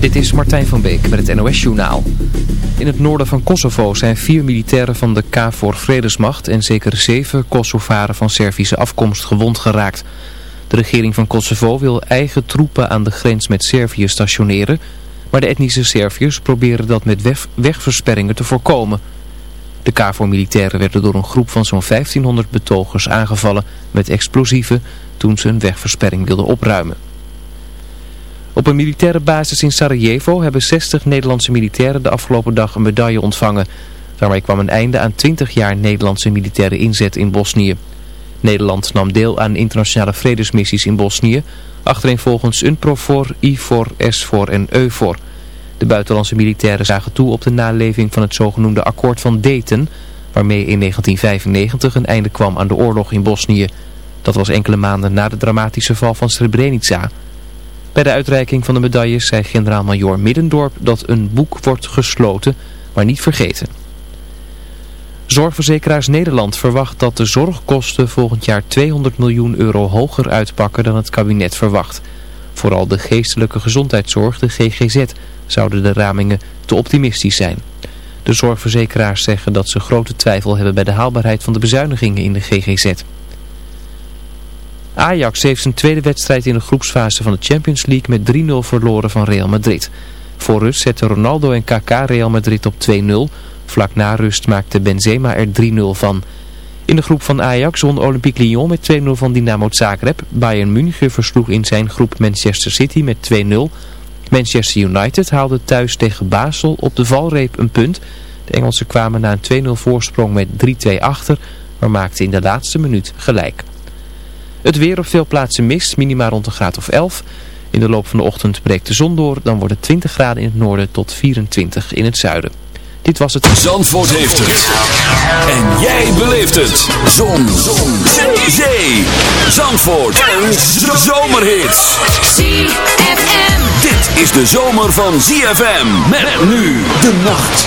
Dit is Martijn van Beek met het NOS-journaal. In het noorden van Kosovo zijn vier militairen van de KFOR Vredesmacht en zeker zeven Kosovaren van Servische afkomst gewond geraakt. De regering van Kosovo wil eigen troepen aan de grens met Servië stationeren, maar de etnische Serviërs proberen dat met wegversperringen te voorkomen. De KFOR-militairen werden door een groep van zo'n 1500 betogers aangevallen met explosieven toen ze een wegversperring wilden opruimen. Op een militaire basis in Sarajevo hebben 60 Nederlandse militairen de afgelopen dag een medaille ontvangen. Daarmee kwam een einde aan 20 jaar Nederlandse militaire inzet in Bosnië. Nederland nam deel aan internationale vredesmissies in Bosnië, achtereenvolgens UNPROFOR, IFOR, SFOR en EUFOR. De buitenlandse militairen zagen toe op de naleving van het zogenoemde akkoord van Dayton, waarmee in 1995 een einde kwam aan de oorlog in Bosnië. Dat was enkele maanden na de dramatische val van Srebrenica... Bij de uitreiking van de medailles zei generaal-majoor Middendorp dat een boek wordt gesloten, maar niet vergeten. Zorgverzekeraars Nederland verwacht dat de zorgkosten volgend jaar 200 miljoen euro hoger uitpakken dan het kabinet verwacht. Vooral de geestelijke gezondheidszorg, de GGZ, zouden de ramingen te optimistisch zijn. De zorgverzekeraars zeggen dat ze grote twijfel hebben bij de haalbaarheid van de bezuinigingen in de GGZ. Ajax heeft zijn tweede wedstrijd in de groepsfase van de Champions League met 3-0 verloren van Real Madrid. Voor rust zetten Ronaldo en KK Real Madrid op 2-0. Vlak na rust maakte Benzema er 3-0 van. In de groep van Ajax won Olympique Lyon met 2-0 van Dynamo Zagreb. Bayern München versloeg in zijn groep Manchester City met 2-0. Manchester United haalde thuis tegen Basel op de valreep een punt. De Engelsen kwamen na een 2-0 voorsprong met 3-2 achter, maar maakten in de laatste minuut gelijk. Het weer op veel plaatsen mist, minima rond een graad of 11. In de loop van de ochtend breekt de zon door. Dan worden 20 graden in het noorden tot 24 in het zuiden. Dit was het... Zandvoort heeft het. En jij beleeft het. Zon. zon. Zee. Zandvoort. Een zomerhit. ZFM. Dit is de zomer van ZFM. Met nu de nacht.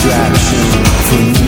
distraction for me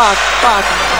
What the